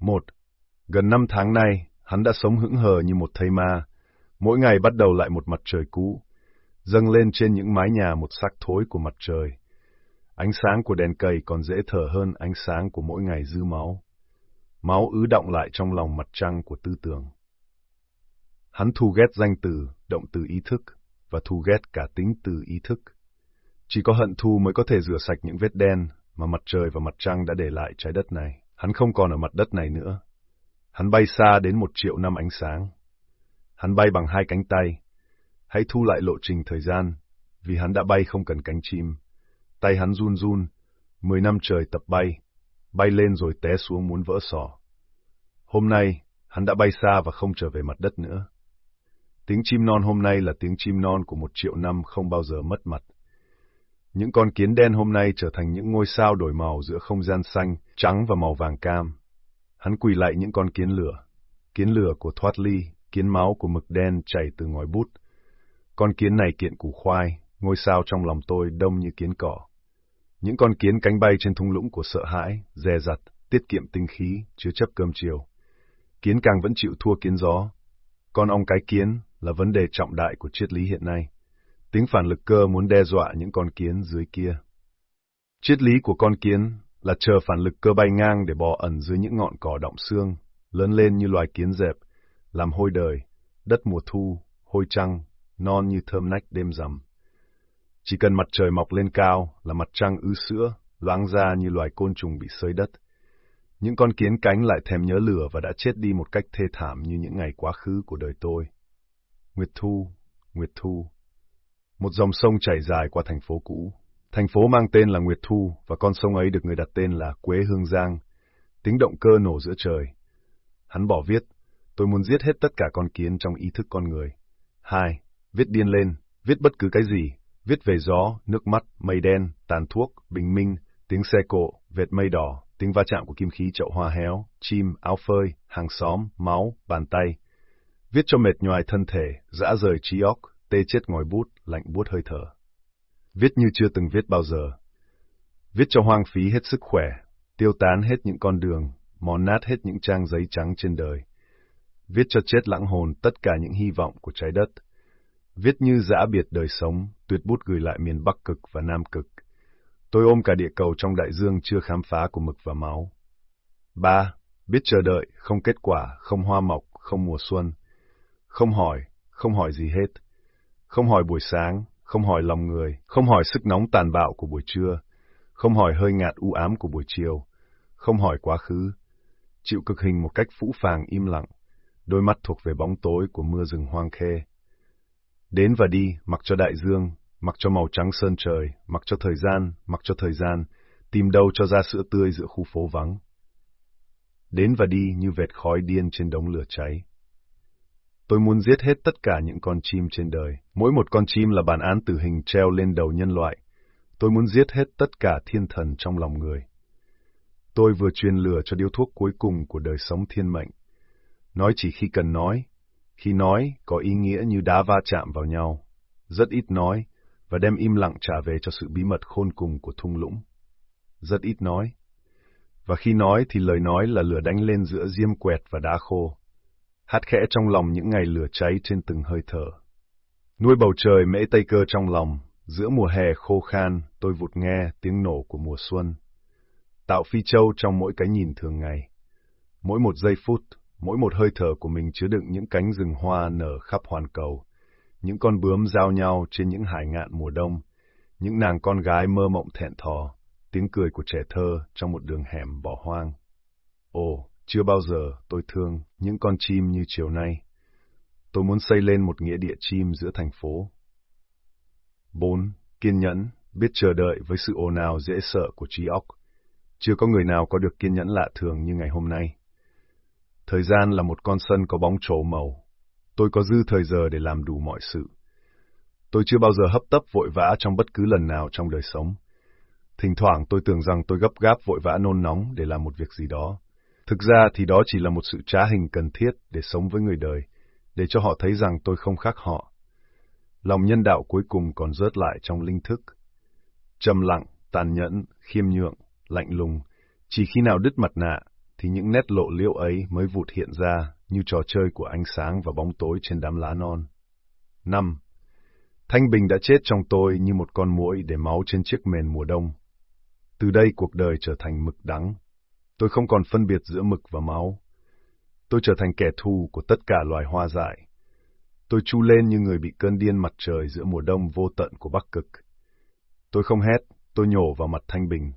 Một, gần năm tháng nay, hắn đã sống hững hờ như một thây ma. Mỗi ngày bắt đầu lại một mặt trời cũ, dâng lên trên những mái nhà một sắc thối của mặt trời. Ánh sáng của đèn cầy còn dễ thở hơn ánh sáng của mỗi ngày dư máu. Máu ứ động lại trong lòng mặt trăng của tư tưởng. Hắn thu ghét danh từ, động từ ý thức, và thu ghét cả tính từ ý thức. Chỉ có hận thù mới có thể rửa sạch những vết đen mà mặt trời và mặt trăng đã để lại trái đất này. Hắn không còn ở mặt đất này nữa. Hắn bay xa đến một triệu năm ánh sáng. Hắn bay bằng hai cánh tay. Hãy thu lại lộ trình thời gian, vì hắn đã bay không cần cánh chim. Tay hắn run run, mười năm trời tập bay, bay lên rồi té xuống muốn vỡ sọ. Hôm nay, hắn đã bay xa và không trở về mặt đất nữa. Tiếng chim non hôm nay là tiếng chim non của một triệu năm không bao giờ mất mặt. Những con kiến đen hôm nay trở thành những ngôi sao đổi màu giữa không gian xanh, trắng và màu vàng cam. Hắn quỳ lại những con kiến lửa. Kiến lửa của thoát ly, kiến máu của mực đen chảy từ ngòi bút. Con kiến này kiện củ khoai, ngôi sao trong lòng tôi đông như kiến cỏ. Những con kiến cánh bay trên thung lũng của sợ hãi, dè dặt, tiết kiệm tinh khí, chứa chấp cơm chiều. Kiến càng vẫn chịu thua kiến gió. Con ong cái kiến là vấn đề trọng đại của triết lý hiện nay. Tính phản lực cơ muốn đe dọa những con kiến dưới kia. Triết lý của con kiến là chờ phản lực cơ bay ngang để bò ẩn dưới những ngọn cỏ động xương, lớn lên như loài kiến dẹp, làm hôi đời, đất mùa thu, hôi trăng, non như thơm nách đêm rằm. Chỉ cần mặt trời mọc lên cao là mặt trăng ứ sữa, loáng ra như loài côn trùng bị sới đất. Những con kiến cánh lại thèm nhớ lửa và đã chết đi một cách thê thảm như những ngày quá khứ của đời tôi. Nguyệt Thu, Nguyệt Thu. Một dòng sông chảy dài qua thành phố cũ. Thành phố mang tên là Nguyệt Thu và con sông ấy được người đặt tên là Quế Hương Giang. Tính động cơ nổ giữa trời. Hắn bỏ viết, tôi muốn giết hết tất cả con kiến trong ý thức con người. Hai, viết điên lên, viết bất cứ cái gì, viết về gió, nước mắt, mây đen, tàn thuốc, bình minh, tiếng xe cộ, vệt mây đỏ, tiếng va chạm của kim khí chậu hoa héo, chim, áo phơi, hàng xóm, máu, bàn tay. Viết cho mệt nhoài thân thể, dã rời trí óc, tê chết ngòi bút, lạnh buốt hơi thở. Viết như chưa từng viết bao giờ. Viết cho hoang phí hết sức khỏe, tiêu tán hết những con đường, mòn nát hết những trang giấy trắng trên đời. Viết cho chết lãng hồn tất cả những hy vọng của trái đất. Viết như dã biệt đời sống, tuyệt bút gửi lại miền Bắc Cực và Nam Cực. Tôi ôm cả địa cầu trong đại dương chưa khám phá của mực và máu. Ba, biết chờ đợi, không kết quả, không hoa mọc, không mùa xuân. Không hỏi, không hỏi gì hết. Không hỏi buổi sáng, không hỏi lòng người, không hỏi sức nóng tàn bạo của buổi trưa, không hỏi hơi ngạt u ám của buổi chiều, không hỏi quá khứ. Chịu cực hình một cách phũ phàng im lặng, đôi mắt thuộc về bóng tối của mưa rừng hoang khê. Đến và đi, mặc cho đại dương, mặc cho màu trắng sơn trời, mặc cho thời gian, mặc cho thời gian, tìm đâu cho ra sữa tươi giữa khu phố vắng. Đến và đi như vệt khói điên trên đống lửa cháy. Tôi muốn giết hết tất cả những con chim trên đời. Mỗi một con chim là bản án tử hình treo lên đầu nhân loại. Tôi muốn giết hết tất cả thiên thần trong lòng người. Tôi vừa truyền lửa cho điếu thuốc cuối cùng của đời sống thiên mệnh. Nói chỉ khi cần nói. Khi nói có ý nghĩa như đá va chạm vào nhau. Rất ít nói, và đem im lặng trả về cho sự bí mật khôn cùng của thung lũng. Rất ít nói. Và khi nói thì lời nói là lửa đánh lên giữa diêm quẹt và đá khô hát khẽ trong lòng những ngày lửa cháy trên từng hơi thở. Nuôi bầu trời mễ tây cơ trong lòng, giữa mùa hè khô khan, tôi vụt nghe tiếng nổ của mùa xuân. Tạo phi châu trong mỗi cái nhìn thường ngày. Mỗi một giây phút, mỗi một hơi thở của mình chứa đựng những cánh rừng hoa nở khắp hoàn cầu. Những con bướm giao nhau trên những hải ngạn mùa đông. Những nàng con gái mơ mộng thẹn thò, tiếng cười của trẻ thơ trong một đường hẻm bỏ hoang. Ồ, chưa bao giờ tôi thương những con chim như chiều nay. Tôi muốn xây lên một nghĩa địa chim giữa thành phố. 4. Kiên nhẫn, biết chờ đợi với sự ồn ào dễ sợ của trí óc. Chưa có người nào có được kiên nhẫn lạ thường như ngày hôm nay. Thời gian là một con sân có bóng trổ màu. Tôi có dư thời giờ để làm đủ mọi sự. Tôi chưa bao giờ hấp tấp vội vã trong bất cứ lần nào trong đời sống. Thỉnh thoảng tôi tưởng rằng tôi gấp gáp vội vã nôn nóng để làm một việc gì đó. Thực ra thì đó chỉ là một sự trá hình cần thiết để sống với người đời, để cho họ thấy rằng tôi không khác họ. Lòng nhân đạo cuối cùng còn rớt lại trong linh thức. Trầm lặng, tàn nhẫn, khiêm nhượng, lạnh lùng, chỉ khi nào đứt mặt nạ, thì những nét lộ liễu ấy mới vụt hiện ra như trò chơi của ánh sáng và bóng tối trên đám lá non. 5. Thanh Bình đã chết trong tôi như một con muỗi để máu trên chiếc mền mùa đông. Từ đây cuộc đời trở thành mực đắng. Tôi không còn phân biệt giữa mực và máu. Tôi trở thành kẻ thù của tất cả loài hoa dại. Tôi chu lên như người bị cơn điên mặt trời giữa mùa đông vô tận của Bắc Cực. Tôi không hét, tôi nhổ vào mặt Thanh Bình.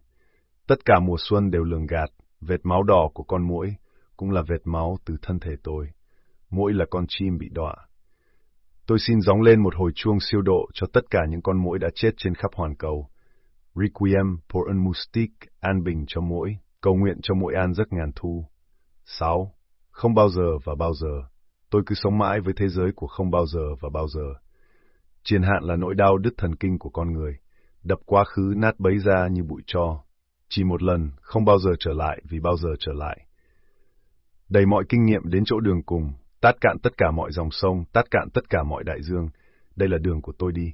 Tất cả mùa xuân đều lường gạt, vệt máu đỏ của con muỗi cũng là vệt máu từ thân thể tôi. Muỗi là con chim bị đọa. Tôi xin gióng lên một hồi chuông siêu độ cho tất cả những con muỗi đã chết trên khắp hoàn cầu. Requiem pour un moustique an bình cho muỗi, cầu nguyện cho mỗi an giấc ngàn thu. 6. Không bao giờ và bao giờ. Tôi cứ sống mãi với thế giới của không bao giờ và bao giờ. Triền hạn là nỗi đau đứt thần kinh của con người, đập quá khứ nát bấy ra như bụi tro. Chỉ một lần, không bao giờ trở lại vì bao giờ trở lại. Đầy mọi kinh nghiệm đến chỗ đường cùng, tát cạn tất cả mọi dòng sông, tát cạn tất cả mọi đại dương. Đây là đường của tôi đi.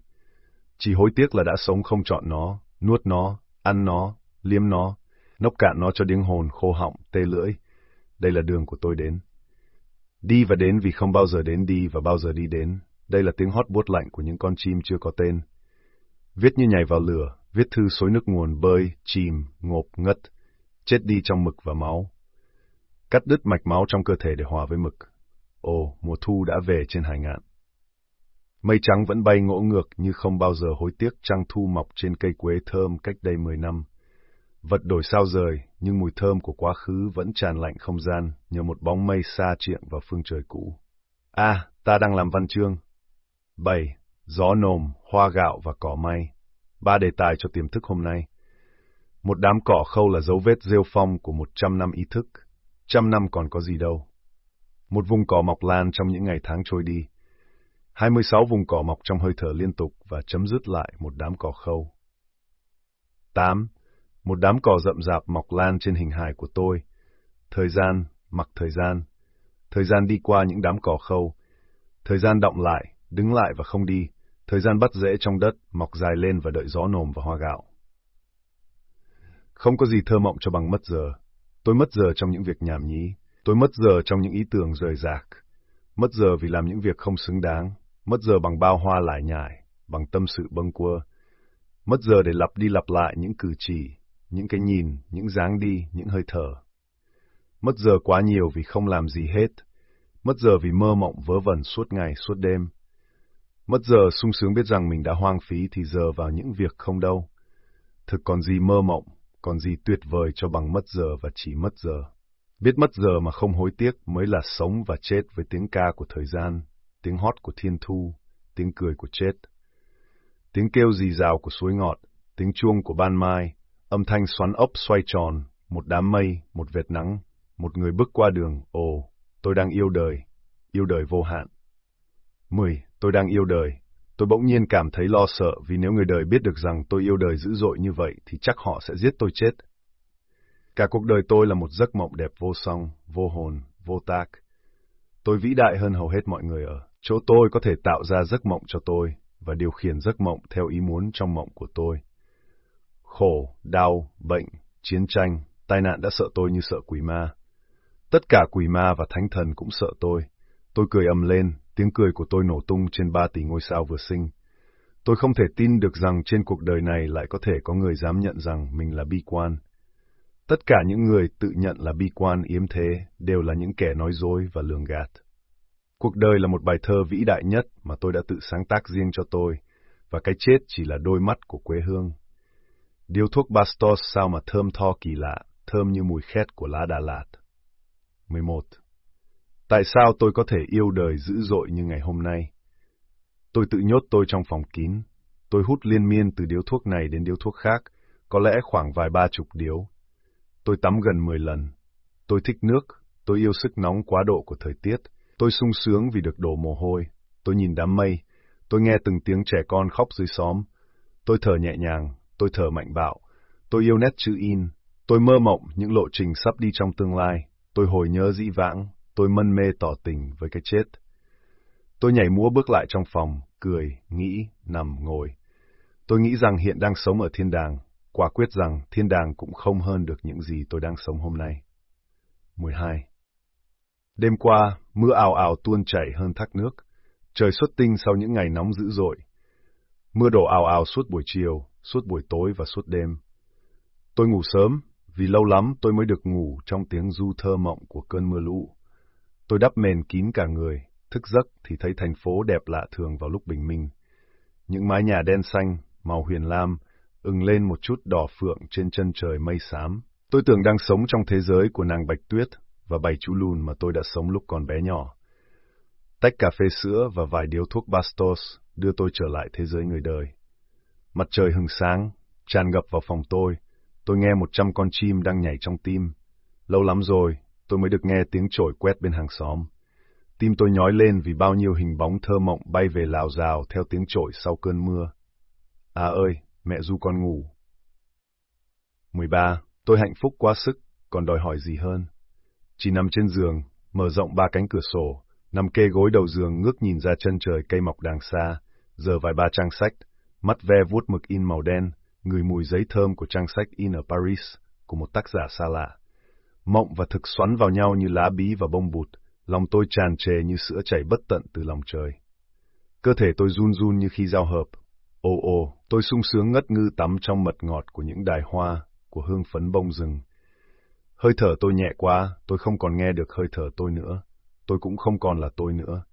Chỉ hối tiếc là đã sống không chọn nó, nuốt nó, ăn nó, liếm nó, nốc cạn nó cho điếng hồn khô họng, tê lưỡi. Đây là đường của tôi đến. Đi và đến vì không bao giờ đến đi và bao giờ đi đến. Đây là tiếng hót buốt lạnh của những con chim chưa có tên. Viết như nhảy vào lửa, viết thư xối nước nguồn bơi, chìm, ngộp, ngất, chết đi trong mực và máu. Cắt đứt mạch máu trong cơ thể để hòa với mực. Ồ, mùa thu đã về trên hải ngạn. Mây trắng vẫn bay ngỗ ngược như không bao giờ hối tiếc trăng thu mọc trên cây quế thơm cách đây mười năm. Vật đổi sao rời, nhưng mùi thơm của quá khứ vẫn tràn lạnh không gian nhờ một bóng mây xa triệng vào phương trời cũ. A, à, ta đang làm văn chương. 7. Gió nồm, hoa gạo và cỏ may. Ba đề tài cho tiềm thức hôm nay. Một đám cỏ khâu là dấu vết rêu phong của một trăm năm ý thức. Trăm năm còn có gì đâu. Một vùng cỏ mọc lan trong những ngày tháng trôi đi. 26 vùng cỏ mọc trong hơi thở liên tục và chấm dứt lại một đám cỏ khâu. 8. Một đám cỏ rậm rạp mọc lan trên hình hài của tôi. Thời gian, mặc thời gian. Thời gian đi qua những đám cỏ khâu. Thời gian động lại, đứng lại và không đi. Thời gian bắt rễ trong đất, mọc dài lên và đợi gió nồm và hoa gạo. Không có gì thơ mộng cho bằng mất giờ. Tôi mất giờ trong những việc nhảm nhí. Tôi mất giờ trong những ý tưởng rời rạc. Mất giờ vì làm những việc không xứng đáng. Mất giờ bằng bao hoa lải nhải, bằng tâm sự bâng quơ. Mất giờ để lặp đi lặp lại những cử chỉ, những cái nhìn, những dáng đi, những hơi thở. Mất giờ quá nhiều vì không làm gì hết. Mất giờ vì mơ mộng vớ vẩn suốt ngày, suốt đêm. Mất giờ sung sướng biết rằng mình đã hoang phí thì giờ vào những việc không đâu. Thực còn gì mơ mộng, còn gì tuyệt vời cho bằng mất giờ và chỉ mất giờ. Biết mất giờ mà không hối tiếc mới là sống và chết với tiếng ca của thời gian, tiếng hót của thiên thu, tiếng cười của chết. Tiếng kêu rì rào của suối ngọt, tiếng chuông của ban mai, âm thanh xoắn ốc xoay tròn, một đám mây, một vệt nắng, một người bước qua đường, ồ, tôi đang yêu đời, yêu đời vô hạn. 10. Tôi đang yêu đời. Tôi bỗng nhiên cảm thấy lo sợ vì nếu người đời biết được rằng tôi yêu đời dữ dội như vậy thì chắc họ sẽ giết tôi chết. Cả cuộc đời tôi là một giấc mộng đẹp vô song, vô hồn, vô tác. Tôi vĩ đại hơn hầu hết mọi người ở. Chỗ tôi có thể tạo ra giấc mộng cho tôi và điều khiển giấc mộng theo ý muốn trong mộng của tôi. Khổ, đau, bệnh, chiến tranh, tai nạn đã sợ tôi như sợ quỷ ma. Tất cả quỷ ma và thánh thần cũng sợ tôi. Tôi cười ầm lên, tiếng cười của tôi nổ tung trên ba tỷ ngôi sao vừa sinh. Tôi không thể tin được rằng trên cuộc đời này lại có thể có người dám nhận rằng mình là bi quan. Tất cả những người tự nhận là bi quan yếm thế đều là những kẻ nói dối và lường gạt. Cuộc đời là một bài thơ vĩ đại nhất mà tôi đã tự sáng tác riêng cho tôi, và cái chết chỉ là đôi mắt của quê hương. Điếu thuốc Bastos sao mà thơm tho kỳ lạ, thơm như mùi khét của lá Đà Lạt. 11. Tại sao tôi có thể yêu đời dữ dội như ngày hôm nay? Tôi tự nhốt tôi trong phòng kín. Tôi hút liên miên từ điếu thuốc này đến điếu thuốc khác, có lẽ khoảng vài ba chục điếu. Tôi tắm gần mười lần. Tôi thích nước, tôi yêu sức nóng quá độ của thời tiết. Tôi sung sướng vì được đổ mồ hôi. Tôi nhìn đám mây. Tôi nghe từng tiếng trẻ con khóc dưới xóm. Tôi thở nhẹ nhàng, tôi thở mạnh bạo. Tôi yêu nét chữ in. Tôi mơ mộng những lộ trình sắp đi trong tương lai. Tôi hồi nhớ dĩ vãng, tôi mân mê tỏ tình với cái chết. Tôi nhảy múa bước lại trong phòng, cười, nghĩ, nằm, ngồi. Tôi nghĩ rằng hiện đang sống ở thiên đàng, quả quyết rằng thiên đàng cũng không hơn được những gì tôi đang sống hôm nay. 12 Đêm qua, mưa ào ào tuôn chảy hơn thác nước. Trời xuất tinh sau những ngày nóng dữ dội. Mưa đổ ào ào suốt buổi chiều, suốt buổi tối và suốt đêm. Tôi ngủ sớm, vì lâu lắm tôi mới được ngủ trong tiếng du thơ mộng của cơn mưa lũ. Tôi đắp mền kín cả người, thức giấc thì thấy thành phố đẹp lạ thường vào lúc bình minh. Những mái nhà đen xanh, màu huyền lam, ưng lên một chút đỏ phượng trên chân trời mây xám. Tôi tưởng đang sống trong thế giới của nàng Bạch Tuyết và bảy chú lùn mà tôi đã sống lúc còn bé nhỏ. Tách cà phê sữa và vài điếu thuốc Bastos đưa tôi trở lại thế giới người đời. Mặt trời hừng sáng, tràn ngập vào phòng tôi. Tôi nghe một trăm con chim đang nhảy trong tim. Lâu lắm rồi, tôi mới được nghe tiếng trổi quét bên hàng xóm. Tim tôi nhói lên vì bao nhiêu hình bóng thơ mộng bay về lào rào theo tiếng trổi sau cơn mưa. À ơi, mẹ du con ngủ. 13. Tôi hạnh phúc quá sức, còn đòi hỏi gì hơn? Chỉ nằm trên giường, mở rộng ba cánh cửa sổ, nằm kê gối đầu giường ngước nhìn ra chân trời cây mọc đàng xa, giờ vài ba trang sách, mắt ve vuốt mực in màu đen, người mùi giấy thơm của trang sách in ở Paris, của một tác giả xa lạ. Mộng và thực xoắn vào nhau như lá bí và bông bụt, lòng tôi tràn trề như sữa chảy bất tận từ lòng trời. Cơ thể tôi run run như khi giao hợp. Ồ ồ, tôi sung sướng ngất ngư tắm trong mật ngọt của những đài hoa, của hương phấn bông rừng. Hơi thở tôi nhẹ quá, tôi không còn nghe được hơi thở tôi nữa. Tôi cũng không còn là tôi nữa.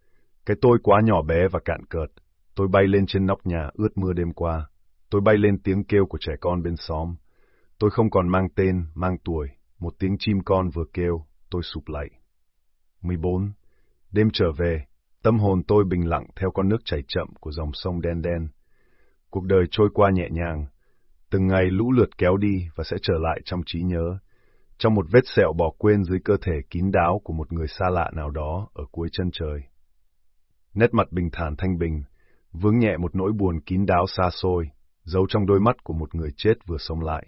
Cái tôi quá nhỏ bé và cạn cợt. Tôi bay lên trên nóc nhà ướt mưa đêm qua. Tôi bay lên tiếng kêu của trẻ con bên xóm. Tôi không còn mang tên, mang tuổi. Một tiếng chim con vừa kêu, tôi sụp lại. 14. Đêm trở về, tâm hồn tôi bình lặng theo con nước chảy chậm của dòng sông đen đen. Cuộc đời trôi qua nhẹ nhàng, từng ngày lũ lượt kéo đi và sẽ trở lại trong trí nhớ, trong một vết sẹo bỏ quên dưới cơ thể kín đáo của một người xa lạ nào đó ở cuối chân trời. Nét mặt bình thản thanh bình, vướng nhẹ một nỗi buồn kín đáo xa xôi, giấu trong đôi mắt của một người chết vừa sống lại.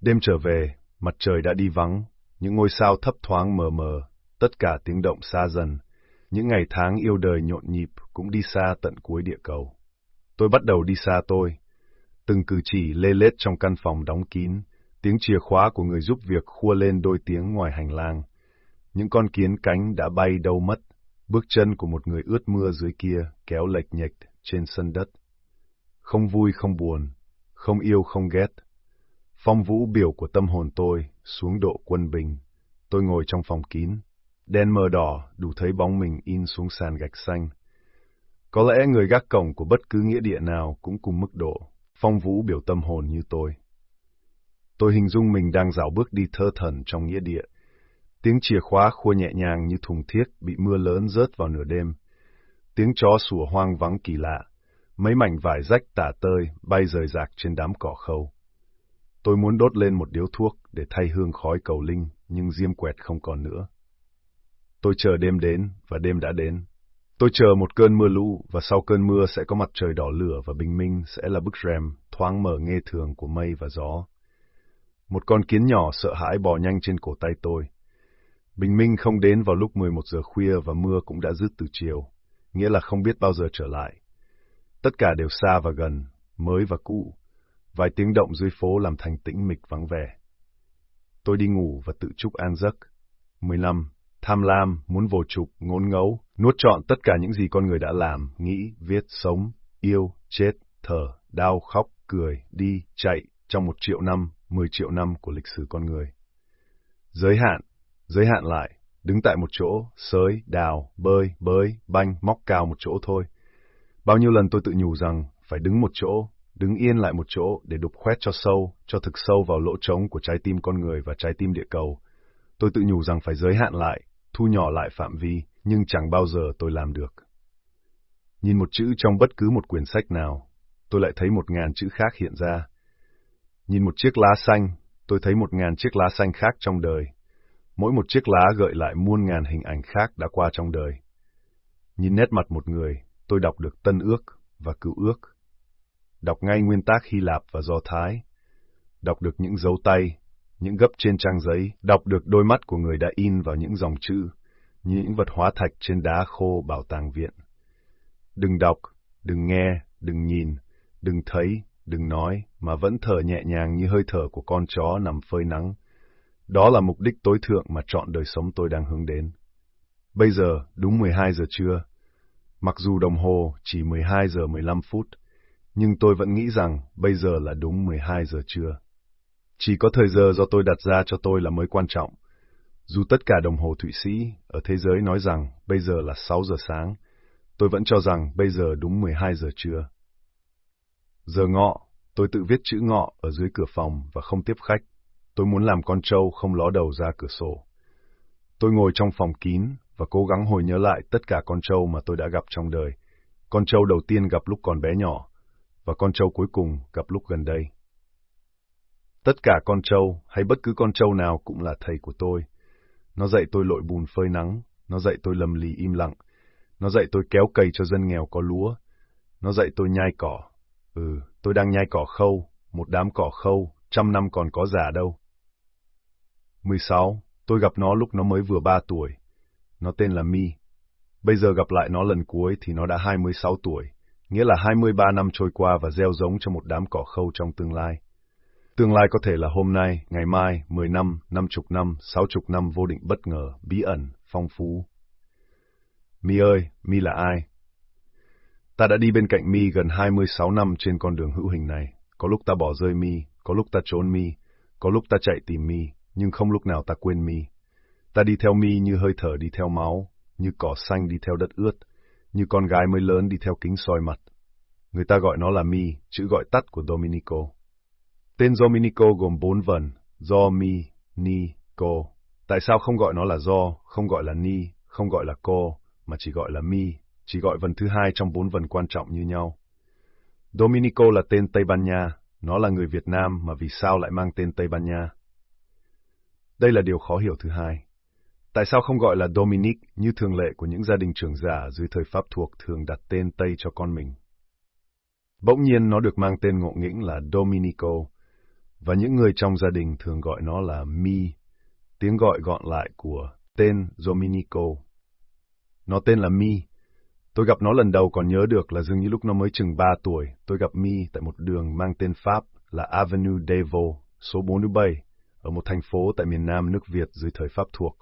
Đêm trở về, mặt trời đã đi vắng, những ngôi sao thấp thoáng mờ mờ, tất cả tiếng động xa dần, những ngày tháng yêu đời nhộn nhịp cũng đi xa tận cuối địa cầu. Tôi bắt đầu đi xa tôi. Từng cử chỉ lê lết trong căn phòng đóng kín, tiếng chìa khóa của người giúp việc khua lên đôi tiếng ngoài hành lang. Những con kiến cánh đã bay đâu mất, bước chân của một người ướt mưa dưới kia kéo lệch nhệch trên sân đất. Không vui không buồn, không yêu không ghét. Phong vũ biểu của tâm hồn tôi xuống độ quân bình. Tôi ngồi trong phòng kín, Đen mờ đỏ, đủ thấy bóng mình in xuống sàn gạch xanh. Có lẽ người gác cổng của bất cứ nghĩa địa nào cũng cùng mức độ, phong vũ biểu tâm hồn như tôi. Tôi hình dung mình đang dạo bước đi thơ thần trong nghĩa địa. Tiếng chìa khóa khua nhẹ nhàng như thùng thiết bị mưa lớn rớt vào nửa đêm. Tiếng chó sủa hoang vắng kỳ lạ. Mấy mảnh vải rách tả tơi bay rời rạc trên đám cỏ khâu. Tôi muốn đốt lên một điếu thuốc để thay hương khói cầu linh, nhưng diêm quẹt không còn nữa. Tôi chờ đêm đến, và đêm đã đến. Tôi chờ một cơn mưa lũ, và sau cơn mưa sẽ có mặt trời đỏ lửa và bình minh sẽ là bức rèm thoáng mở nghe thường của mây và gió. Một con kiến nhỏ sợ hãi bò nhanh trên cổ tay tôi. Bình minh không đến vào lúc 11 giờ khuya và mưa cũng đã dứt từ chiều, nghĩa là không biết bao giờ trở lại. Tất cả đều xa và gần, mới và cũ. Vài tiếng động dưới phố làm thành tĩnh mịch vắng vẻ. Tôi đi ngủ và tự chúc an giấc. 15 tham lam, muốn vồ trục, ngốn ngấu, nuốt trọn tất cả những gì con người đã làm, nghĩ, viết, sống, yêu, chết, thở, đau, khóc, cười, đi, chạy trong một triệu năm, mười triệu năm của lịch sử con người. Giới hạn, giới hạn lại, đứng tại một chỗ, sới, đào, bơi, bơi, banh, móc cao một chỗ thôi. Bao nhiêu lần tôi tự nhủ rằng phải đứng một chỗ, đứng yên lại một chỗ để đục khoét cho sâu, cho thực sâu vào lỗ trống của trái tim con người và trái tim địa cầu. Tôi tự nhủ rằng phải giới hạn lại, thu nhỏ lại phạm vi, nhưng chẳng bao giờ tôi làm được. Nhìn một chữ trong bất cứ một quyển sách nào, tôi lại thấy một ngàn chữ khác hiện ra. Nhìn một chiếc lá xanh, tôi thấy một ngàn chiếc lá xanh khác trong đời. Mỗi một chiếc lá gợi lại muôn ngàn hình ảnh khác đã qua trong đời. Nhìn nét mặt một người, tôi đọc được Tân Ước và Cựu Ước. Đọc ngay nguyên tác Hy Lạp và Do Thái. Đọc được những dấu tay, những gấp trên trang giấy, đọc được đôi mắt của người đã in vào những dòng chữ, như những vật hóa thạch trên đá khô bảo tàng viện. Đừng đọc, đừng nghe, đừng nhìn, đừng thấy, đừng nói, mà vẫn thở nhẹ nhàng như hơi thở của con chó nằm phơi nắng. Đó là mục đích tối thượng mà trọn đời sống tôi đang hướng đến. Bây giờ, đúng 12 giờ trưa. Mặc dù đồng hồ chỉ 12 giờ 15 phút, nhưng tôi vẫn nghĩ rằng bây giờ là đúng 12 giờ trưa. Chỉ có thời giờ do tôi đặt ra cho tôi là mới quan trọng. Dù tất cả đồng hồ Thụy Sĩ ở thế giới nói rằng bây giờ là 6 giờ sáng, tôi vẫn cho rằng bây giờ đúng 12 giờ trưa. Giờ ngọ, tôi tự viết chữ ngọ ở dưới cửa phòng và không tiếp khách. Tôi muốn làm con trâu không ló đầu ra cửa sổ. Tôi ngồi trong phòng kín và cố gắng hồi nhớ lại tất cả con trâu mà tôi đã gặp trong đời. Con trâu đầu tiên gặp lúc còn bé nhỏ, và con trâu cuối cùng gặp lúc gần đây. Tất cả con trâu hay bất cứ con trâu nào cũng là thầy của tôi. Nó dạy tôi lội bùn phơi nắng, nó dạy tôi lầm lì im lặng, nó dạy tôi kéo cày cho dân nghèo có lúa, nó dạy tôi nhai cỏ. Ừ, tôi đang nhai cỏ khâu, một đám cỏ khâu, trăm năm còn có già đâu. 16. Tôi gặp nó lúc nó mới vừa 3 tuổi. Nó tên là Mi. Bây giờ gặp lại nó lần cuối thì nó đã 26 tuổi, nghĩa là 23 năm trôi qua và gieo giống cho một đám cỏ khâu trong tương lai. Tương lai có thể là hôm nay, ngày mai, 10 năm, 50 năm, 60 năm vô định bất ngờ, bí ẩn, phong phú. Mi ơi, Mi là ai? Ta đã đi bên cạnh Mi gần 26 năm trên con đường hữu hình này. Có lúc ta bỏ rơi Mi, có lúc ta trốn Mi, có lúc ta chạy tìm Mi, nhưng không lúc nào ta quên Mi. Ta đi theo Mi như hơi thở đi theo máu, như cỏ xanh đi theo đất ướt, như con gái mới lớn đi theo kính soi mặt. Người ta gọi nó là Mi, chữ gọi tắt của Dominico. Tên Dominico gồm bốn vần, do Mi, Ni, Co. Tại sao không gọi nó là do, không gọi là Ni, không gọi là Co, mà chỉ gọi là Mi, chỉ gọi vần thứ hai trong bốn vần quan trọng như nhau. Dominico là tên Tây Ban Nha, nó là người Việt Nam mà vì sao lại mang tên Tây Ban Nha? Đây là điều khó hiểu thứ hai. Tại sao không gọi là Dominic như thường lệ của những gia đình trưởng giả dưới thời Pháp thuộc thường đặt tên Tây cho con mình? Bỗng nhiên nó được mang tên ngộ nghĩnh là Dominico, và những người trong gia đình thường gọi nó là Mi, tiếng gọi gọn lại của tên Dominico. Nó tên là Mi. Tôi gặp nó lần đầu còn nhớ được là dường như lúc nó mới chừng 3 tuổi, tôi gặp Mi tại một đường mang tên Pháp là Avenue Devo, số 47, ở một thành phố tại miền nam nước Việt dưới thời Pháp thuộc.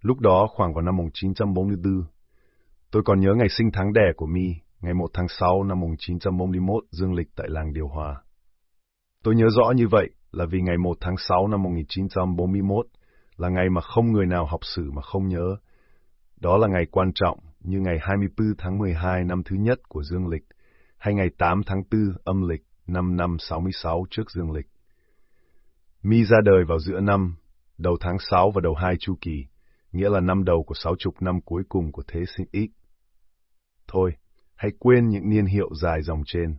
Lúc đó khoảng vào năm 1944, tôi còn nhớ ngày sinh tháng đẻ của Mi, ngày 1 tháng 6 năm 1941 dương lịch tại làng Điều Hòa. Tôi nhớ rõ như vậy là vì ngày 1 tháng 6 năm 1941 là ngày mà không người nào học sử mà không nhớ. Đó là ngày quan trọng như ngày 24 tháng 12 năm thứ nhất của dương lịch, hay ngày 8 tháng 4 âm lịch năm năm 66 trước dương lịch. Mi ra đời vào giữa năm, đầu tháng 6 và đầu hai chu kỳ, nghĩa là năm đầu của sáu chục năm cuối cùng của thế sinh X. Thôi, hãy quên những niên hiệu dài dòng trên.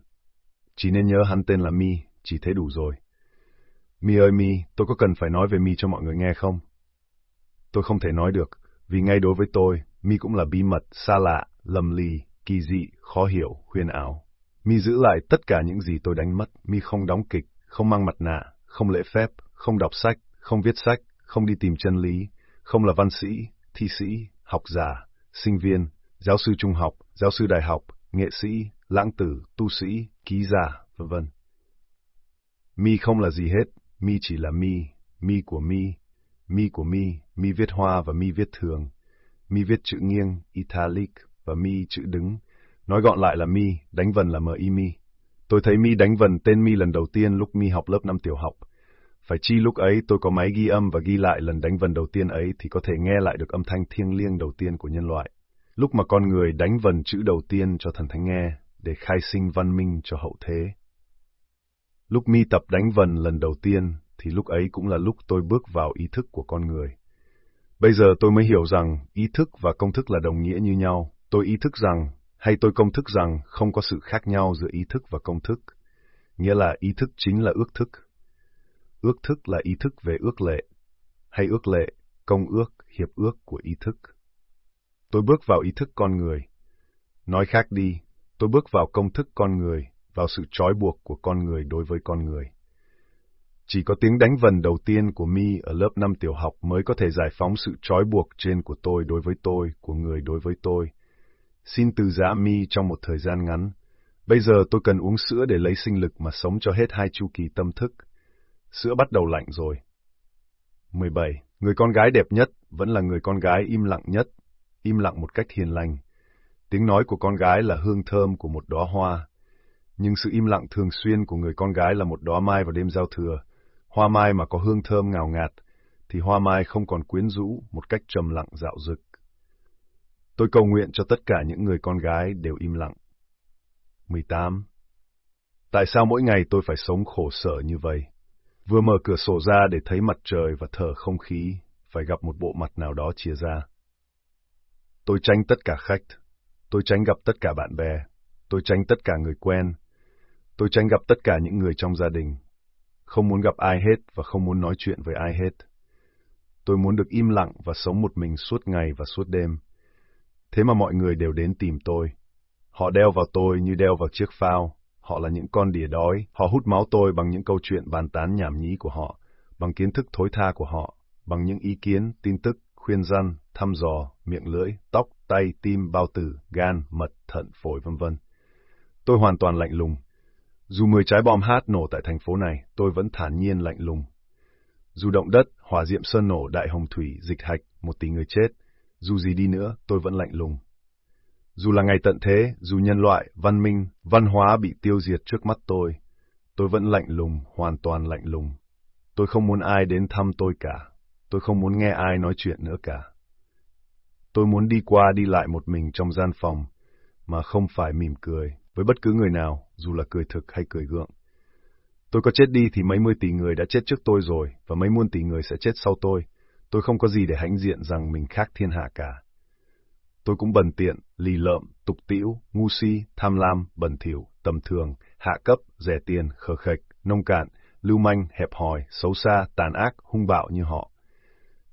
Chỉ nên nhớ hắn tên là Mi, chỉ thế đủ rồi. Mi ơi Mi, tôi có cần phải nói về Mi cho mọi người nghe không? Tôi không thể nói được, vì ngay đối với tôi, Mi cũng là bí mật, xa lạ, lầm lì, kỳ dị, khó hiểu, huyền ảo. Mi giữ lại tất cả những gì tôi đánh mất, Mi không đóng kịch, không mang mặt nạ, không lễ phép, không đọc sách, không viết sách, không đi tìm chân lý, không là văn sĩ, thi sĩ, học giả, sinh viên, giáo sư trung học, giáo sư đại học, nghệ sĩ, lãng tử, tu sĩ, ký giả, vân vân. Mi không là gì hết, Mi chỉ là Mi, Mi của Mi, Mi của Mi, Mi viết hoa và Mi viết thường, Mi viết chữ nghiêng, italic và Mi chữ đứng. Nói gọn lại là Mi, đánh vần là M-I Mi. Tôi thấy Mi đánh vần tên Mi lần đầu tiên lúc Mi học lớp năm tiểu học. Phải chi lúc ấy tôi có máy ghi âm và ghi lại lần đánh vần đầu tiên ấy thì có thể nghe lại được âm thanh thiêng liêng đầu tiên của nhân loại. Lúc mà con người đánh vần chữ đầu tiên cho thần thánh nghe, để khai sinh văn minh cho hậu thế. Lúc mi tập đánh vần lần đầu tiên, thì lúc ấy cũng là lúc tôi bước vào ý thức của con người. Bây giờ tôi mới hiểu rằng ý thức và công thức là đồng nghĩa như nhau. Tôi ý thức rằng, hay tôi công thức rằng không có sự khác nhau giữa ý thức và công thức. Nghĩa là ý thức chính là ước thức. Ước thức là ý thức về ước lệ, hay ước lệ, công ước, hiệp ước của ý thức. Tôi bước vào ý thức con người. Nói khác đi, tôi bước vào công thức con người, vào sự trói buộc của con người đối với con người. Chỉ có tiếng đánh vần đầu tiên của mi ở lớp 5 tiểu học mới có thể giải phóng sự trói buộc trên của tôi đối với tôi, của người đối với tôi. Xin từ giã mi trong một thời gian ngắn. Bây giờ tôi cần uống sữa để lấy sinh lực mà sống cho hết hai chu kỳ tâm thức. Sữa bắt đầu lạnh rồi. 17. Người con gái đẹp nhất vẫn là người con gái im lặng nhất, im lặng một cách hiền lành. Tiếng nói của con gái là hương thơm của một đóa hoa, nhưng sự im lặng thường xuyên của người con gái là một đóa mai vào đêm giao thừa. Hoa mai mà có hương thơm ngào ngạt, thì hoa mai không còn quyến rũ một cách trầm lặng dạo dực. Tôi cầu nguyện cho tất cả những người con gái đều im lặng. 18. Tại sao mỗi ngày tôi phải sống khổ sở như vậy? Vừa mở cửa sổ ra để thấy mặt trời và thở không khí, phải gặp một bộ mặt nào đó chia ra. Tôi tránh tất cả khách, tôi tránh gặp tất cả bạn bè, tôi tránh tất cả người quen, tôi tránh gặp tất cả những người trong gia đình. Không muốn gặp ai hết và không muốn nói chuyện với ai hết. Tôi muốn được im lặng và sống một mình suốt ngày và suốt đêm. Thế mà mọi người đều đến tìm tôi. Họ đeo vào tôi như đeo vào chiếc phao. Họ là những con đỉa đói. Họ hút máu tôi bằng những câu chuyện bàn tán nhảm nhí của họ, bằng kiến thức thối tha của họ, bằng những ý kiến, tin tức, khuyên răn, thăm dò, miệng lưỡi, tóc, tay, tim, bao tử, gan, mật, thận, phổi vân vân. Tôi hoàn toàn lạnh lùng. Dù mười trái bom hát nổ tại thành phố này, tôi vẫn thản nhiên lạnh lùng. Dù động đất, hỏa diệm sơn nổ, đại hồng thủy, dịch hạch, một tỷ người chết, dù gì đi nữa, tôi vẫn lạnh lùng. Dù là ngày tận thế, dù nhân loại, văn minh, văn hóa bị tiêu diệt trước mắt tôi, tôi vẫn lạnh lùng, hoàn toàn lạnh lùng. Tôi không muốn ai đến thăm tôi cả. Tôi không muốn nghe ai nói chuyện nữa cả. Tôi muốn đi qua đi lại một mình trong gian phòng, mà không phải mỉm cười với bất cứ người nào, dù là cười thực hay cười gượng. Tôi có chết đi thì mấy mươi tỷ người đã chết trước tôi rồi, và mấy muôn tỷ người sẽ chết sau tôi. Tôi không có gì để hãnh diện rằng mình khác thiên hạ cả. Tôi cũng bần tiện, lì lợm, tục tĩu, ngu si, tham lam, bẩn thỉu, tầm thường, hạ cấp, rẻ tiền, khờ khệch, nông cạn, lưu manh, hẹp hòi, xấu xa, tàn ác, hung bạo như họ.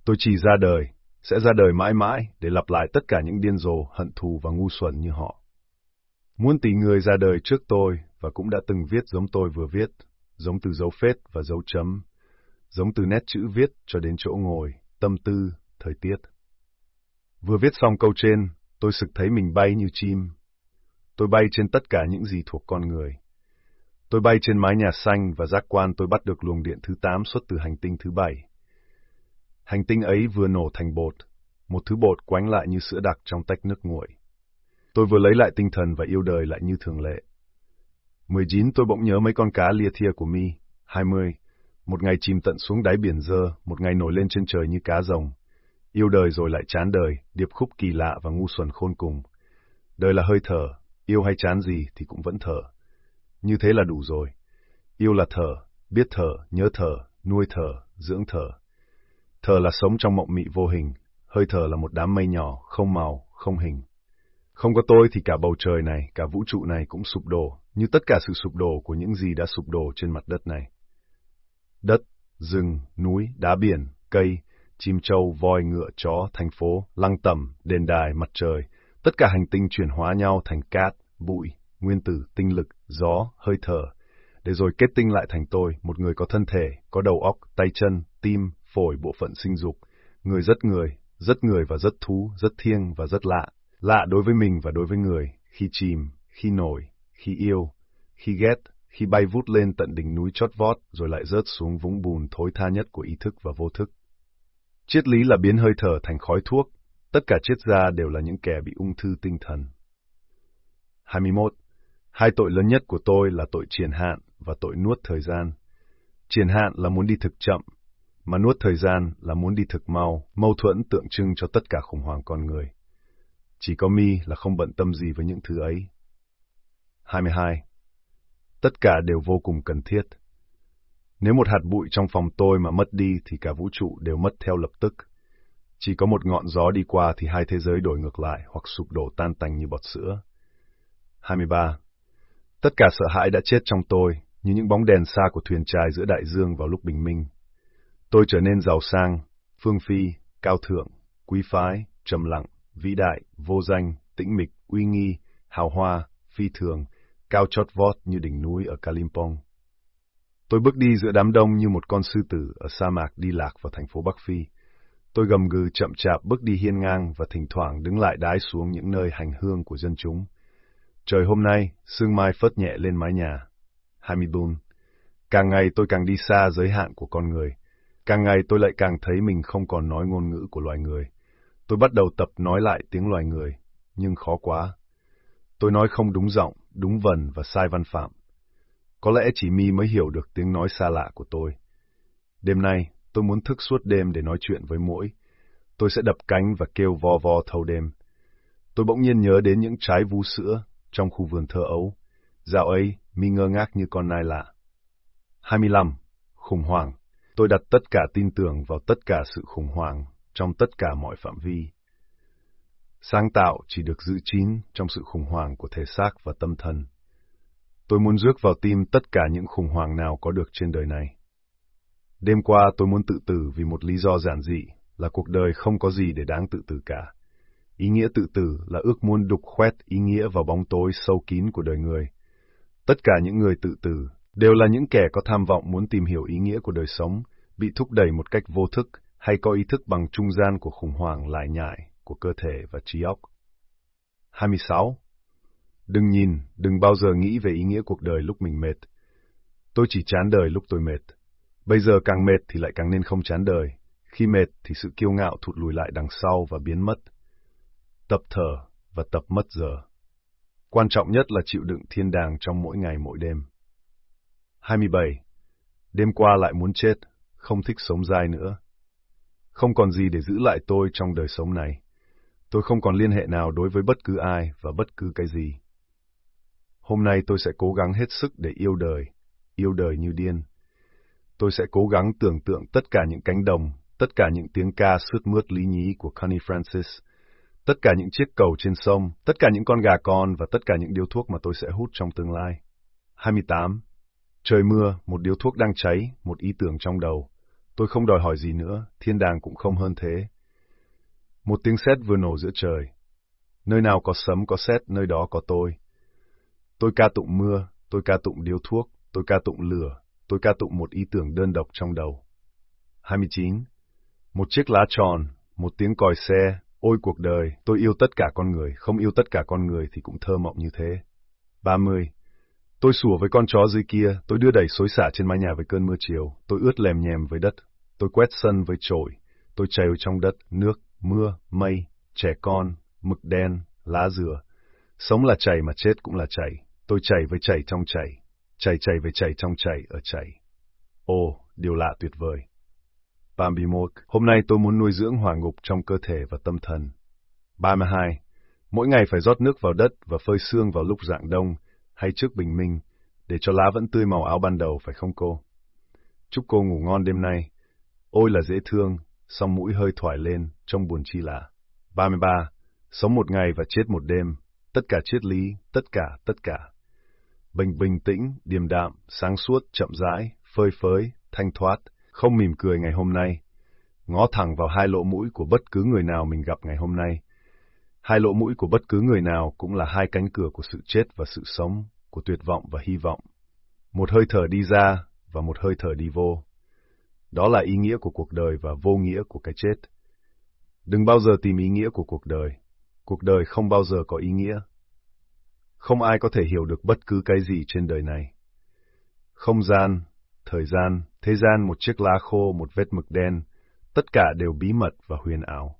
Tôi chỉ ra đời, sẽ ra đời mãi mãi để lặp lại tất cả những điên rồ, hận thù và ngu xuẩn như họ. muốn tỷ người ra đời trước tôi và cũng đã từng viết giống tôi vừa viết, giống từ dấu phết và dấu chấm, giống từ nét chữ viết cho đến chỗ ngồi, tâm tư, thời tiết. Vừa viết xong câu trên, tôi sực thấy mình bay như chim. Tôi bay trên tất cả những gì thuộc con người. Tôi bay trên mái nhà xanh và giác quan tôi bắt được luồng điện thứ tám xuất từ hành tinh thứ bảy. Hành tinh ấy vừa nổ thành bột, một thứ bột quánh lại như sữa đặc trong tách nước nguội. Tôi vừa lấy lại tinh thần và yêu đời lại như thường lệ. 19 tôi bỗng nhớ mấy con cá lia thia của mi. 20 một ngày chìm tận xuống đáy biển dơ, một ngày nổi lên trên trời như cá rồng. Yêu đời rồi lại chán đời, điệp khúc kỳ lạ và ngu xuẩn khôn cùng. Đời là hơi thở, yêu hay chán gì thì cũng vẫn thở. Như thế là đủ rồi. Yêu là thở, biết thở, nhớ thở, nuôi thở, dưỡng thở. Thở là sống trong mộng mị vô hình, hơi thở là một đám mây nhỏ, không màu, không hình. Không có tôi thì cả bầu trời này, cả vũ trụ này cũng sụp đổ, như tất cả sự sụp đổ của những gì đã sụp đổ trên mặt đất này đất, rừng, núi, đá biển, cây, chim trâu, voi, ngựa, chó, thành phố, lăng tẩm, đền đài, mặt trời, tất cả hành tinh chuyển hóa nhau thành cát, bụi, nguyên tử, tinh lực, gió, hơi thở, để rồi kết tinh lại thành tôi, một người có thân thể, có đầu óc, tay chân, tim, phổi, bộ phận sinh dục, người rất người, rất người và rất thú, rất thiêng và rất lạ, lạ đối với mình và đối với người, khi chìm, khi nổi, khi yêu, khi ghét, khi bay vút lên tận đỉnh núi chót vót rồi lại rớt xuống vũng bùn thối tha nhất của ý thức và vô thức. Triết lý là biến hơi thở thành khói thuốc, tất cả triết gia đều là những kẻ bị ung thư tinh thần. 21. Hai tội lớn nhất của tôi là tội triển hạn và tội nuốt thời gian. Triển hạn là muốn đi thực chậm, mà nuốt thời gian là muốn đi thực mau, mâu thuẫn tượng trưng cho tất cả khủng hoảng con người. Chỉ có mi là không bận tâm gì với những thứ ấy. 22. Tất cả đều vô cùng cần thiết. Nếu một hạt bụi trong phòng tôi mà mất đi thì cả vũ trụ đều mất theo lập tức. Chỉ có một ngọn gió đi qua thì hai thế giới đổi ngược lại hoặc sụp đổ tan tành như bọt sữa. 23. Tất cả sợ hãi đã chết trong tôi, như những bóng đèn xa của thuyền trai giữa đại dương vào lúc bình minh. Tôi trở nên giàu sang, phương phi, cao thượng, quý phái, trầm lặng, vĩ đại, vô danh, tĩnh mịch, uy nghi, hào hoa, phi thường, cao chót vót như đỉnh núi ở Kalimpong. Tôi bước đi giữa đám đông như một con sư tử ở sa mạc đi lạc vào thành phố Bắc Phi. Tôi gầm gừ chậm chạp bước đi hiên ngang và thỉnh thoảng đứng lại đái xuống những nơi hành hương của dân chúng. Trời hôm nay, sương mai phớt nhẹ lên mái nhà. Hamidun. Càng ngày tôi càng đi xa giới hạn của con người. Càng ngày tôi lại càng thấy mình không còn nói ngôn ngữ của loài người. Tôi bắt đầu tập nói lại tiếng loài người, nhưng khó quá. Tôi nói không đúng giọng, đúng vần và sai văn phạm. Có lẽ chỉ mi mới hiểu được tiếng nói xa lạ của tôi. Đêm nay, tôi muốn thức suốt đêm để nói chuyện với mũi. Tôi sẽ đập cánh và kêu vo vo thâu đêm. Tôi bỗng nhiên nhớ đến những trái vú sữa trong khu vườn thơ ấu. Dạo ấy, mi ngơ ngác như con nai lạ. 25. Khủng hoảng. Tôi đặt tất cả tin tưởng vào tất cả sự khủng hoảng trong tất cả mọi phạm vi. Sáng tạo chỉ được giữ chín trong sự khủng hoảng của thể xác và tâm thần. Tôi muốn rước vào tim tất cả những khủng hoảng nào có được trên đời này. Đêm qua tôi muốn tự tử vì một lý do giản dị là cuộc đời không có gì để đáng tự tử cả. Ý nghĩa tự tử là ước muốn đục khoét ý nghĩa vào bóng tối sâu kín của đời người. Tất cả những người tự tử đều là những kẻ có tham vọng muốn tìm hiểu ý nghĩa của đời sống, bị thúc đẩy một cách vô thức hay có ý thức bằng trung gian của khủng hoảng lại nhại của cơ thể và trí óc. 26. Đừng nhìn, đừng bao giờ nghĩ về ý nghĩa cuộc đời lúc mình mệt. Tôi chỉ chán đời lúc tôi mệt. Bây giờ càng mệt thì lại càng nên không chán đời. Khi mệt thì sự kiêu ngạo thụt lùi lại đằng sau và biến mất. Tập thở và tập mất giờ. Quan trọng nhất là chịu đựng thiên đàng trong mỗi ngày mỗi đêm. 27. Đêm qua lại muốn chết, không thích sống dai nữa. Không còn gì để giữ lại tôi trong đời sống này. Tôi không còn liên hệ nào đối với bất cứ ai và bất cứ cái gì. Hôm nay tôi sẽ cố gắng hết sức để yêu đời, yêu đời như điên. Tôi sẽ cố gắng tưởng tượng tất cả những cánh đồng, tất cả những tiếng ca sướt mướt lý nhí của Connie Francis, tất cả những chiếc cầu trên sông, tất cả những con gà con và tất cả những điếu thuốc mà tôi sẽ hút trong tương lai. 28. Trời mưa, một điếu thuốc đang cháy, một ý tưởng trong đầu. Tôi không đòi hỏi gì nữa, thiên đàng cũng không hơn thế. Một tiếng sét vừa nổ giữa trời. Nơi nào có sấm có sét, nơi đó có tôi. Tôi ca tụng mưa, tôi ca tụng điếu thuốc, tôi ca tụng lửa, tôi ca tụng một ý tưởng đơn độc trong đầu. 29. Một chiếc lá tròn, một tiếng còi xe, ôi cuộc đời, tôi yêu tất cả con người, không yêu tất cả con người thì cũng thơ mộng như thế. 30. Tôi sủa với con chó dưới kia, tôi đưa đẩy xối xả trên mái nhà với cơn mưa chiều, tôi ướt lèm nhèm với đất, tôi quét sân với chổi, tôi chèo trong đất, nước, mưa, mây, trẻ con, mực đen, lá dừa. Sống là chảy mà chết cũng là chảy, tôi chảy với chảy trong chảy, chảy chảy với chảy trong chảy ở chảy. Ồ, điều lạ tuyệt vời. 31. Hôm nay tôi muốn nuôi dưỡng hỏa ngục trong cơ thể và tâm thần. 32. Mỗi ngày phải rót nước vào đất và phơi xương vào lúc dạng đông, hay trước bình minh, để cho lá vẫn tươi màu áo ban đầu phải không cô? Chúc cô ngủ ngon đêm nay. Ôi là dễ thương, song mũi hơi thoải lên, trong buồn chi lạ. 33. Sống một ngày và chết một đêm, tất cả triết lý, tất cả, tất cả. Bình bình tĩnh, điềm đạm, sáng suốt, chậm rãi, phơi phới, thanh thoát, không mỉm cười ngày hôm nay. Ngó thẳng vào hai lỗ mũi của bất cứ người nào mình gặp ngày hôm nay. Hai lỗ mũi của bất cứ người nào cũng là hai cánh cửa của sự chết và sự sống, của tuyệt vọng và hy vọng. Một hơi thở đi ra và một hơi thở đi vô. Đó là ý nghĩa của cuộc đời và vô nghĩa của cái chết. Đừng bao giờ tìm ý nghĩa của cuộc đời. Cuộc đời không bao giờ có ý nghĩa. Không ai có thể hiểu được bất cứ cái gì trên đời này. Không gian, thời gian, thế gian một chiếc lá khô, một vết mực đen, tất cả đều bí mật và huyền ảo.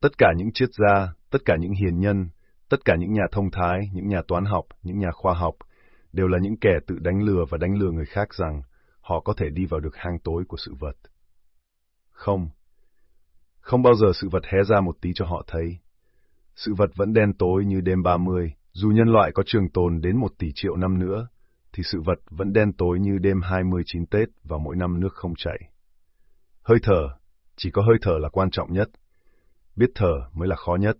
Tất cả những triết gia, tất cả những hiền nhân, tất cả những nhà thông thái, những nhà toán học, những nhà khoa học, đều là những kẻ tự đánh lừa và đánh lừa người khác rằng họ có thể đi vào được hang tối của sự vật. Không. Không bao giờ sự vật hé ra một tí cho họ thấy. Sự vật vẫn đen tối như đêm 30, dù nhân loại có trường tồn đến một tỷ triệu năm nữa, thì sự vật vẫn đen tối như đêm 29 Tết và mỗi năm nước không chảy. Hơi thở, chỉ có hơi thở là quan trọng nhất. Biết thở mới là khó nhất.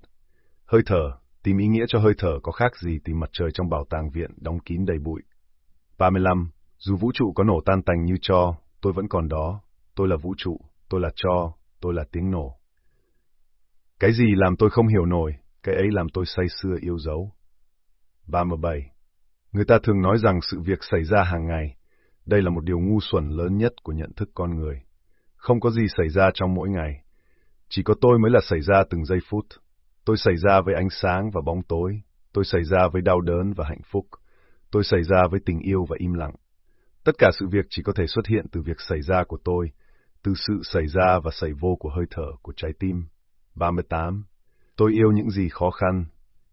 Hơi thở, tìm ý nghĩa cho hơi thở có khác gì tìm mặt trời trong bảo tàng viện đóng kín đầy bụi. 35. Dù vũ trụ có nổ tan tành như cho, tôi vẫn còn đó. Tôi là vũ trụ, tôi là cho, tôi là tiếng nổ. Cái gì làm tôi không hiểu nổi, cái ấy làm tôi say xưa yêu dấu. 37. Người ta thường nói rằng sự việc xảy ra hàng ngày. Đây là một điều ngu xuẩn lớn nhất của nhận thức con người. Không có gì xảy ra trong mỗi ngày. Chỉ có tôi mới là xảy ra từng giây phút. Tôi xảy ra với ánh sáng và bóng tối. Tôi xảy ra với đau đớn và hạnh phúc. Tôi xảy ra với tình yêu và im lặng. Tất cả sự việc chỉ có thể xuất hiện từ việc xảy ra của tôi, từ sự xảy ra và xảy vô của hơi thở của trái tim. 38. Tôi yêu những gì khó khăn,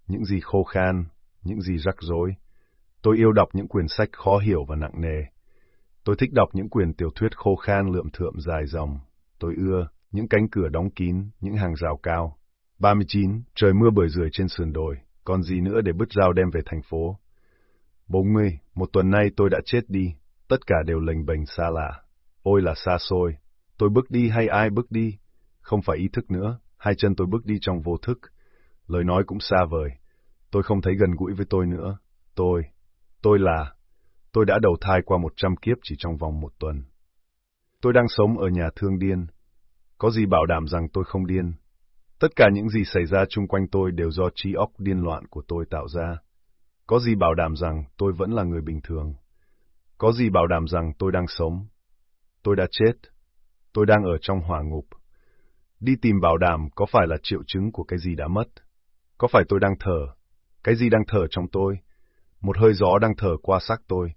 những gì khô khan, những gì rắc rối. Tôi yêu đọc những quyển sách khó hiểu và nặng nề. Tôi thích đọc những quyển tiểu thuyết khô khan lượm thượm dài dòng. Tôi ưa những cánh cửa đóng kín, những hàng rào cao. 39. Trời mưa bời rượi trên sườn đồi, còn gì nữa để bứt dao đem về thành phố. 40. Một tuần nay tôi đã chết đi, tất cả đều lềnh bềnh xa lạ. Ôi là xa xôi, tôi bước đi hay ai bước đi? Không phải ý thức nữa, hai chân tôi bước đi trong vô thức. Lời nói cũng xa vời. Tôi không thấy gần gũi với tôi nữa. Tôi, tôi là, tôi đã đầu thai qua một trăm kiếp chỉ trong vòng một tuần. Tôi đang sống ở nhà thương điên. Có gì bảo đảm rằng tôi không điên? Tất cả những gì xảy ra chung quanh tôi đều do trí óc điên loạn của tôi tạo ra. Có gì bảo đảm rằng tôi vẫn là người bình thường? Có gì bảo đảm rằng tôi đang sống? Tôi đã chết. Tôi đang ở trong hỏa ngục. Đi tìm bảo đảm có phải là triệu chứng của cái gì đã mất? Có phải tôi đang thở? Cái gì đang thở trong tôi? Một hơi gió đang thở qua xác tôi.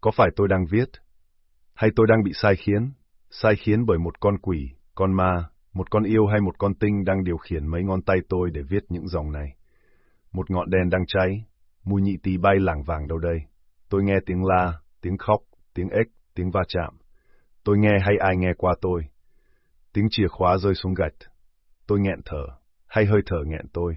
Có phải tôi đang viết? Hay tôi đang bị sai khiến? Sai khiến bởi một con quỷ, con ma, một con yêu hay một con tinh đang điều khiển mấy ngón tay tôi để viết những dòng này. Một ngọn đèn đang cháy, mùi nhị tí bay lảng vàng đâu đây. Tôi nghe tiếng la, tiếng khóc, tiếng ếch, tiếng va chạm. Tôi nghe hay ai nghe qua tôi. Tiếng chìa khóa rơi xuống gạch. Tôi nghẹn thở, hay hơi thở nghẹn tôi.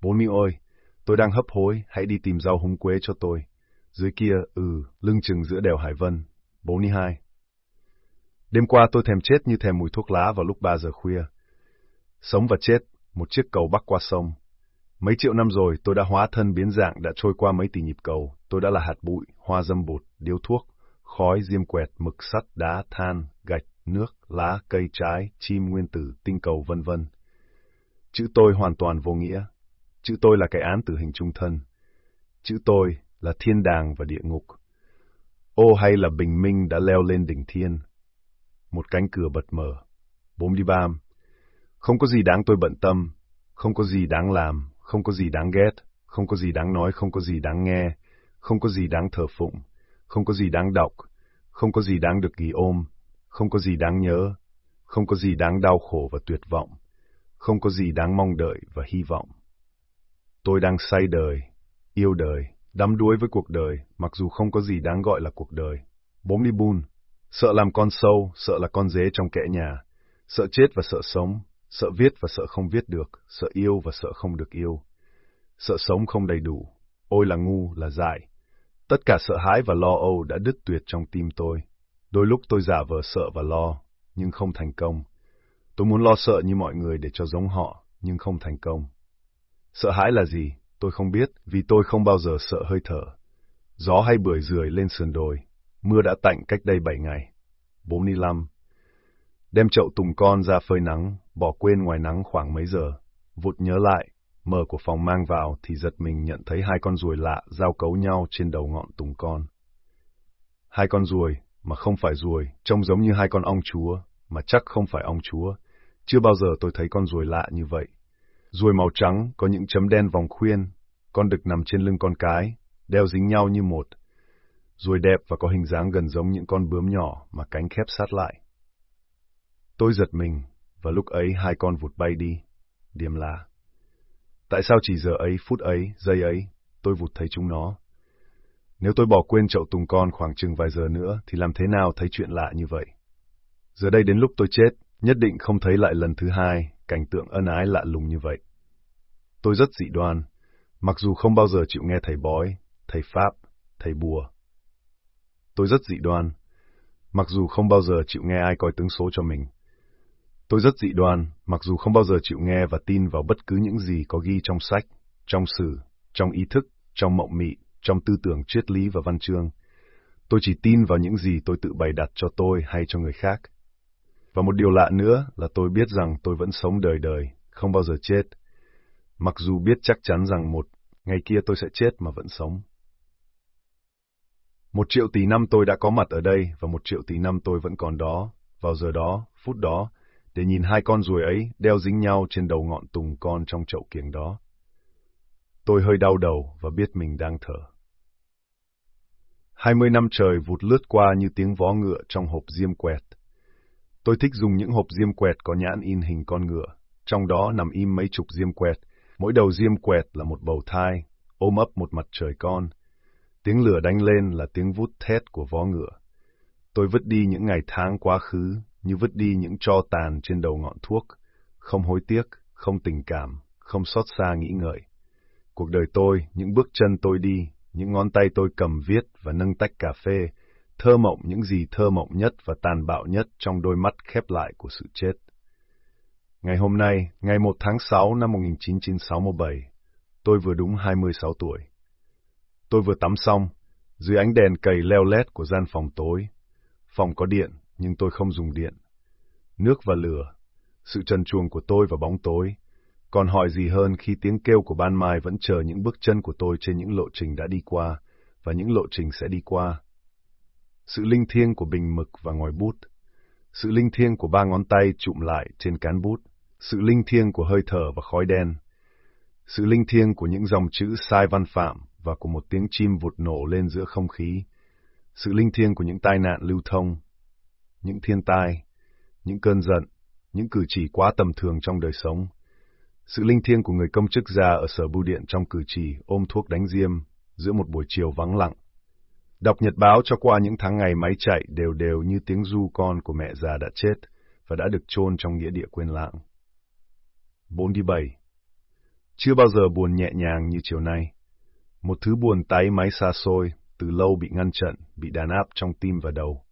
bốn mi ơi, tôi đang hấp hối, hãy đi tìm rau húng quế cho tôi. Dưới kia, ừ, lưng chừng giữa đèo Hải Vân. 42. Đêm qua tôi thèm chết như thèm mùi thuốc lá vào lúc 3 giờ khuya. Sống và chết, một chiếc cầu bắc qua sông. Mấy triệu năm rồi tôi đã hóa thân biến dạng đã trôi qua mấy tỷ nhịp cầu. Tôi đã là hạt bụi, hoa dâm bột, điếu thuốc, khói, diêm quẹt, mực sắt, đá, than, gạch, nước, lá, cây trái, chim nguyên tử, tinh cầu vân vân. Chữ tôi hoàn toàn vô nghĩa. Chữ tôi là cái án tử hình trung thân. Chữ tôi là thiên đàng và địa ngục. Ô hay là bình minh đã leo lên đỉnh thiên. Một cánh cửa bật mở. Bốm đi bam. Không có gì đáng tôi bận tâm. Không có gì đáng làm. Không có gì đáng ghét. Không có gì đáng nói. Không có gì đáng nghe. Không có gì đáng thờ phụng. Không có gì đáng đọc. Không có gì đáng được ghi ôm. Không có gì đáng nhớ. Không có gì đáng đau khổ và tuyệt vọng. Không có gì đáng mong đợi và hy vọng. Tôi đang say đời, yêu đời, đắm đuối với cuộc đời, mặc dù không có gì đáng gọi là cuộc đời. Bốm đi bùn, sợ làm con sâu, sợ là con dế trong kẽ nhà, sợ chết và sợ sống, sợ viết và sợ không viết được, sợ yêu và sợ không được yêu, sợ sống không đầy đủ, ôi là ngu, là dại. Tất cả sợ hãi và lo âu đã đứt tuyệt trong tim tôi. Đôi lúc tôi giả vờ sợ và lo, nhưng không thành công. Tôi muốn lo sợ như mọi người để cho giống họ, nhưng không thành công. Sợ hãi là gì? Tôi không biết, vì tôi không bao giờ sợ hơi thở. Gió hay bưởi rười lên sườn đồi. Mưa đã tạnh cách đây bảy ngày. 45. Đem chậu tùng con ra phơi nắng, bỏ quên ngoài nắng khoảng mấy giờ. Vụt nhớ lại, mở của phòng mang vào thì giật mình nhận thấy hai con ruồi lạ giao cấu nhau trên đầu ngọn tùng con. Hai con ruồi, mà không phải ruồi, trông giống như hai con ong chúa, mà chắc không phải ong chúa. Chưa bao giờ tôi thấy con ruồi lạ như vậy. Ruồi màu trắng có những chấm đen vòng khuyên, con đực nằm trên lưng con cái, đeo dính nhau như một. Ruồi đẹp và có hình dáng gần giống những con bướm nhỏ mà cánh khép sát lại. Tôi giật mình, và lúc ấy hai con vụt bay đi, điềm là. Tại sao chỉ giờ ấy, phút ấy, giây ấy, tôi vụt thấy chúng nó? Nếu tôi bỏ quên chậu tùng con khoảng chừng vài giờ nữa, thì làm thế nào thấy chuyện lạ như vậy? Giờ đây đến lúc tôi chết, nhất định không thấy lại lần thứ hai cảnh tượng ân ái lạ lùng như vậy. Tôi rất dị đoan, mặc dù không bao giờ chịu nghe thầy bói, thầy pháp, thầy bùa. Tôi rất dị đoan, mặc dù không bao giờ chịu nghe ai coi tướng số cho mình. Tôi rất dị đoan, mặc dù không bao giờ chịu nghe và tin vào bất cứ những gì có ghi trong sách, trong sử, trong ý thức, trong mộng mị, trong tư tưởng triết lý và văn chương. Tôi chỉ tin vào những gì tôi tự bày đặt cho tôi hay cho người khác. Và một điều lạ nữa là tôi biết rằng tôi vẫn sống đời đời, không bao giờ chết. Mặc dù biết chắc chắn rằng một ngày kia tôi sẽ chết mà vẫn sống. Một triệu tỷ năm tôi đã có mặt ở đây và một triệu tỷ năm tôi vẫn còn đó, vào giờ đó, phút đó, để nhìn hai con ruồi ấy đeo dính nhau trên đầu ngọn tùng con trong chậu kiểng đó. Tôi hơi đau đầu và biết mình đang thở. Hai mươi năm trời vụt lướt qua như tiếng vó ngựa trong hộp diêm quẹt. Tôi thích dùng những hộp diêm quẹt có nhãn in hình con ngựa, trong đó nằm im mấy chục diêm quẹt, mỗi đầu diêm quẹt là một bầu thai, ôm ấp một mặt trời con. Tiếng lửa đánh lên là tiếng vút thét của vó ngựa. Tôi vứt đi những ngày tháng quá khứ, như vứt đi những tro tàn trên đầu ngọn thuốc, không hối tiếc, không tình cảm, không xót xa nghĩ ngợi. Cuộc đời tôi, những bước chân tôi đi, những ngón tay tôi cầm viết và nâng tách cà phê, thơ mộng những gì thơ mộng nhất và tàn bạo nhất trong đôi mắt khép lại của sự chết. Ngày hôm nay, ngày 1 tháng 6 năm 1967, tôi vừa đúng 26 tuổi. Tôi vừa tắm xong, dưới ánh đèn cầy leo lét của gian phòng tối. Phòng có điện, nhưng tôi không dùng điện. Nước và lửa, sự trần chuồng của tôi và bóng tối, còn hỏi gì hơn khi tiếng kêu của ban mai vẫn chờ những bước chân của tôi trên những lộ trình đã đi qua, và những lộ trình sẽ đi qua. Sự linh thiêng của bình mực và ngòi bút, sự linh thiêng của ba ngón tay chụm lại trên cán bút, sự linh thiêng của hơi thở và khói đen, sự linh thiêng của những dòng chữ sai văn phạm và của một tiếng chim vụt nổ lên giữa không khí, sự linh thiêng của những tai nạn lưu thông, những thiên tai, những cơn giận, những cử chỉ quá tầm thường trong đời sống, sự linh thiêng của người công chức già ở sở bưu điện trong cử chỉ ôm thuốc đánh diêm giữa một buổi chiều vắng lặng. Đọc nhật báo cho qua những tháng ngày máy chạy đều đều như tiếng du con của mẹ già đã chết và đã được chôn trong nghĩa địa quên lãng. 47. Chưa bao giờ buồn nhẹ nhàng như chiều nay. Một thứ buồn tái máy xa xôi, từ lâu bị ngăn chặn, bị đàn áp trong tim và đầu.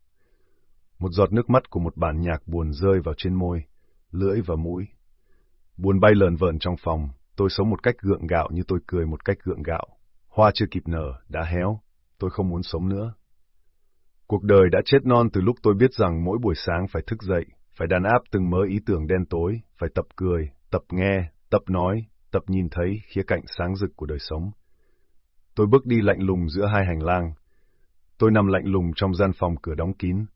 Một giọt nước mắt của một bản nhạc buồn rơi vào trên môi, lưỡi và mũi. Buồn bay lờn vờn trong phòng, tôi sống một cách gượng gạo như tôi cười một cách gượng gạo. Hoa chưa kịp nở, đã héo, tôi không muốn sống nữa. Cuộc đời đã chết non từ lúc tôi biết rằng mỗi buổi sáng phải thức dậy, phải đàn áp từng mớ ý tưởng đen tối, phải tập cười, tập nghe, tập nói, tập nhìn thấy khía cạnh sáng rực của đời sống. Tôi bước đi lạnh lùng giữa hai hành lang. Tôi nằm lạnh lùng trong gian phòng cửa đóng kín.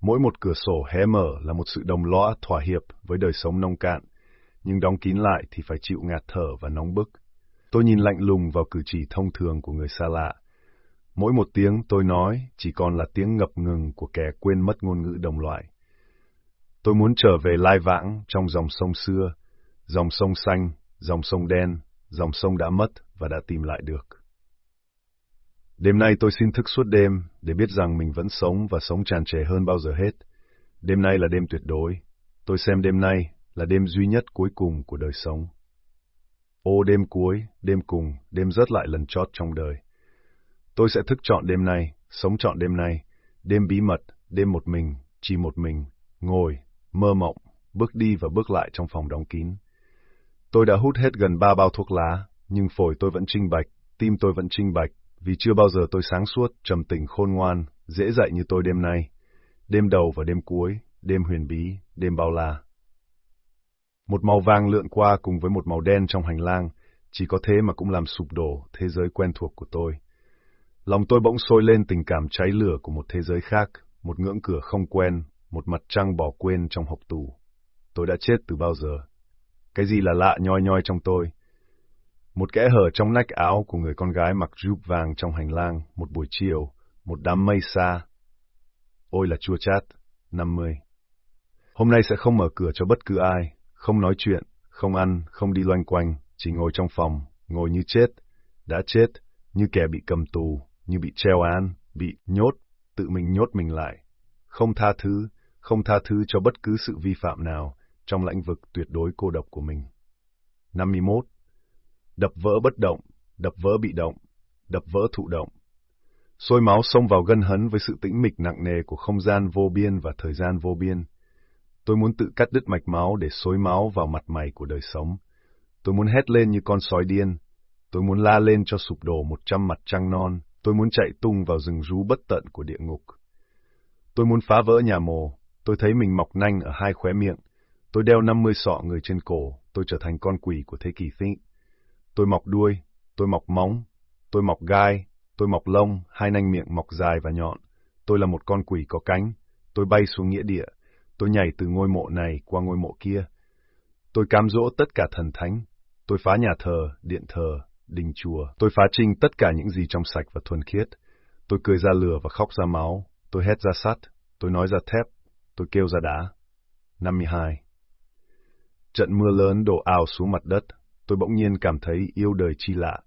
Mỗi một cửa sổ hé mở là một sự đồng lõa thỏa hiệp với đời sống nông cạn, nhưng đóng kín lại thì phải chịu ngạt thở và nóng bức. Tôi nhìn lạnh lùng vào cử chỉ thông thường của người xa lạ. Mỗi một tiếng tôi nói chỉ còn là tiếng ngập ngừng của kẻ quên mất ngôn ngữ đồng loại. Tôi muốn trở về lai vãng trong dòng sông xưa, dòng sông xanh, dòng sông đen, dòng sông đã mất và đã tìm lại được. Đêm nay tôi xin thức suốt đêm để biết rằng mình vẫn sống và sống tràn trề hơn bao giờ hết. Đêm nay là đêm tuyệt đối. Tôi xem đêm nay là đêm duy nhất cuối cùng của đời sống. Ô đêm cuối, đêm cùng, đêm rớt lại lần chót trong đời. Tôi sẽ thức chọn đêm nay, sống chọn đêm nay, đêm bí mật, đêm một mình, chỉ một mình, ngồi, mơ mộng, bước đi và bước lại trong phòng đóng kín. Tôi đã hút hết gần ba bao thuốc lá, nhưng phổi tôi vẫn trinh bạch, tim tôi vẫn trinh bạch, vì chưa bao giờ tôi sáng suốt, trầm tình, khôn ngoan, dễ dậy như tôi đêm nay. Đêm đầu và đêm cuối, đêm huyền bí, đêm bao la. Một màu vàng lượn qua cùng với một màu đen trong hành lang, chỉ có thế mà cũng làm sụp đổ thế giới quen thuộc của tôi. Lòng tôi bỗng sôi lên tình cảm cháy lửa của một thế giới khác, một ngưỡng cửa không quen, một mặt trăng bỏ quên trong hộp tù. Tôi đã chết từ bao giờ? Cái gì là lạ nhoi nhoi trong tôi? Một kẽ hở trong nách áo của người con gái mặc jupe vàng trong hành lang, một buổi chiều, một đám mây xa. Ôi là chua chát, năm mươi. Hôm nay sẽ không mở cửa cho bất cứ ai, không nói chuyện, không ăn, không đi loanh quanh, chỉ ngồi trong phòng, ngồi như chết, đã chết, như kẻ bị cầm tù, như bị treo án, bị nhốt, tự mình nhốt mình lại. Không tha thứ, không tha thứ cho bất cứ sự vi phạm nào trong lãnh vực tuyệt đối cô độc của mình. 51. Đập vỡ bất động, đập vỡ bị động, đập vỡ thụ động. Sôi máu xông vào gân hấn với sự tĩnh mịch nặng nề của không gian vô biên và thời gian vô biên. Tôi muốn tự cắt đứt mạch máu để xối máu vào mặt mày của đời sống. Tôi muốn hét lên như con sói điên. Tôi muốn la lên cho sụp đổ một trăm mặt trăng non. Tôi muốn chạy tung vào rừng rú bất tận của địa ngục. Tôi muốn phá vỡ nhà mồ. Tôi thấy mình mọc nanh ở hai khóe miệng. Tôi đeo năm mươi sọ người trên cổ. Tôi trở thành con quỷ của thế kỷ. Tôi mọc đuôi. Tôi mọc móng. Tôi mọc gai. Tôi mọc lông, hai nanh miệng mọc dài và nhọn. Tôi là một con quỷ có cánh. Tôi bay xuống nghĩa địa. Tôi nhảy từ ngôi mộ này qua ngôi mộ kia. Tôi cám dỗ tất cả thần thánh. Tôi phá nhà thờ, điện thờ, đình chùa. Tôi phá trinh tất cả những gì trong sạch và thuần khiết. Tôi cười ra lửa và khóc ra máu. Tôi hét ra sắt. Tôi nói ra thép. Tôi kêu ra đá. 52 Trận mưa lớn đổ ào xuống mặt đất, tôi bỗng nhiên cảm thấy yêu đời chi lạ.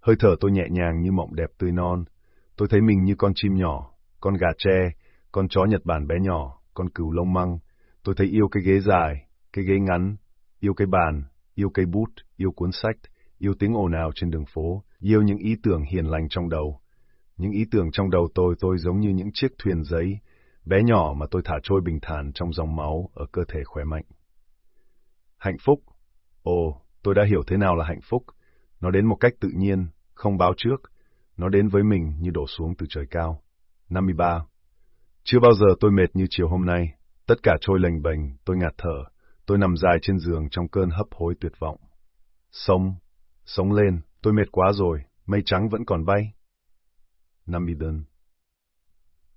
Hơi thở tôi nhẹ nhàng như mộng đẹp tươi non. Tôi thấy mình như con chim nhỏ, con gà tre, con chó Nhật Bản bé nhỏ, con cừu lông măng. Tôi thấy yêu cái ghế dài, cái ghế ngắn, yêu cái bàn, yêu cây bút, yêu cuốn sách, yêu tiếng ồn ào trên đường phố, yêu những ý tưởng hiền lành trong đầu. Những ý tưởng trong đầu tôi tôi giống như những chiếc thuyền giấy, bé nhỏ mà tôi thả trôi bình thản trong dòng máu ở cơ thể khỏe mạnh. Hạnh phúc. Ồ, tôi đã hiểu thế nào là hạnh phúc. Nó đến một cách tự nhiên, không báo trước. Nó đến với mình như đổ xuống từ trời cao. 53. Chưa bao giờ tôi mệt như chiều hôm nay. Tất cả trôi lềnh bềnh, tôi ngạt thở. Tôi nằm dài trên giường trong cơn hấp hối tuyệt vọng. Sống, sống lên, tôi mệt quá rồi, mây trắng vẫn còn bay. Namibon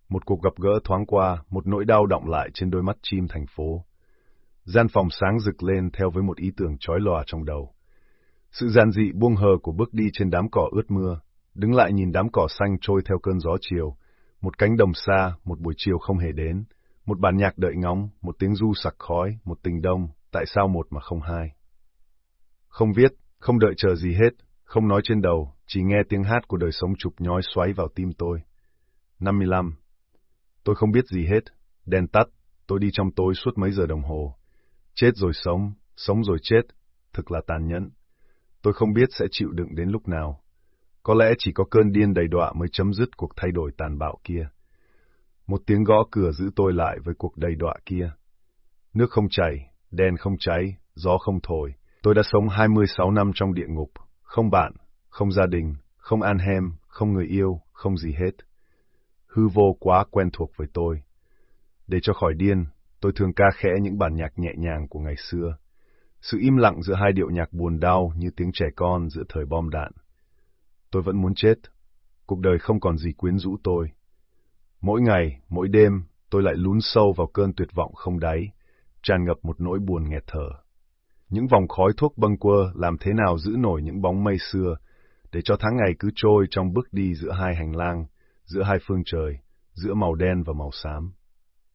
Một cuộc gặp gỡ thoáng qua, một nỗi đau động lại trên đôi mắt chim thành phố. Gian phòng sáng rực lên theo với một ý tưởng chói lòa trong đầu. Sự giản dị buông hờ của bước đi trên đám cỏ ướt mưa, đứng lại nhìn đám cỏ xanh trôi theo cơn gió chiều, một cánh đồng xa, một buổi chiều không hề đến, một bản nhạc đợi ngóng, một tiếng du sặc khói, một tình đông, tại sao một mà không hai. Không viết, không đợi chờ gì hết, không nói trên đầu, chỉ nghe tiếng hát của đời sống chụp nhói xoáy vào tim tôi. 55. Tôi không biết gì hết, đèn tắt, tôi đi trong tối suốt mấy giờ đồng hồ. Chết rồi sống, sống rồi chết, thực là tàn nhẫn. Tôi không biết sẽ chịu đựng đến lúc nào. Có lẽ chỉ có cơn điên đầy đọa mới chấm dứt cuộc thay đổi tàn bạo kia. Một tiếng gõ cửa giữ tôi lại với cuộc đầy đọa kia. Nước không chảy, đèn không cháy, gió không thổi. Tôi đã sống 26 năm trong địa ngục, không bạn, không gia đình, không an hem, không người yêu, không gì hết. Hư vô quá quen thuộc với tôi. Để cho khỏi điên, tôi thường ca khẽ những bản nhạc nhẹ nhàng của ngày xưa. Sự im lặng giữa hai điệu nhạc buồn đau như tiếng trẻ con giữa thời bom đạn. Tôi vẫn muốn chết. Cuộc đời không còn gì quyến rũ tôi. Mỗi ngày, mỗi đêm, tôi lại lún sâu vào cơn tuyệt vọng không đáy, tràn ngập một nỗi buồn nghẹt thở. Những vòng khói thuốc bâng quơ làm thế nào giữ nổi những bóng mây xưa, để cho tháng ngày cứ trôi trong bước đi giữa hai hành lang, giữa hai phương trời, giữa màu đen và màu xám.